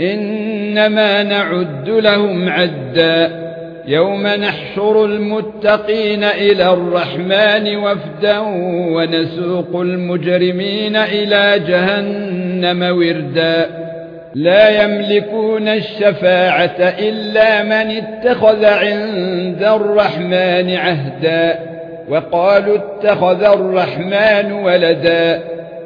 إنما نعد لهم عدا يوم نحشر المتقين إلى الرحمن وفدا ونسوق المجرمين إلى جهنم وردا. لا يملكون الشفاعة إلا من اتخذ عند الرحمن عهدا وقالوا اتخذ الرحمن ولدا.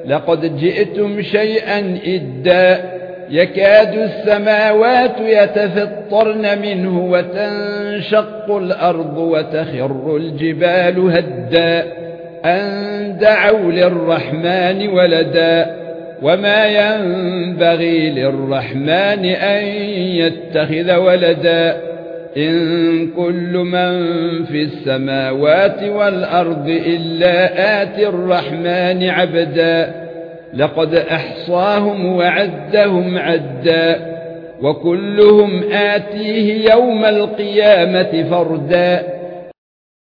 لقد جئتم شيئا إدا. يكاد السماوات يتفطرن منه وتنشق الأرض وتخر الجبال هدا أن دعوا للرحمن ولدا وما ينبغي للرحمن أن يتخذ ولدا إن كل من في السماوات والأرض إلا آتي الرحمن عبدا لقد أحصاهم وعدهم عدا وكلهم آتيه يوم القيامة فردا.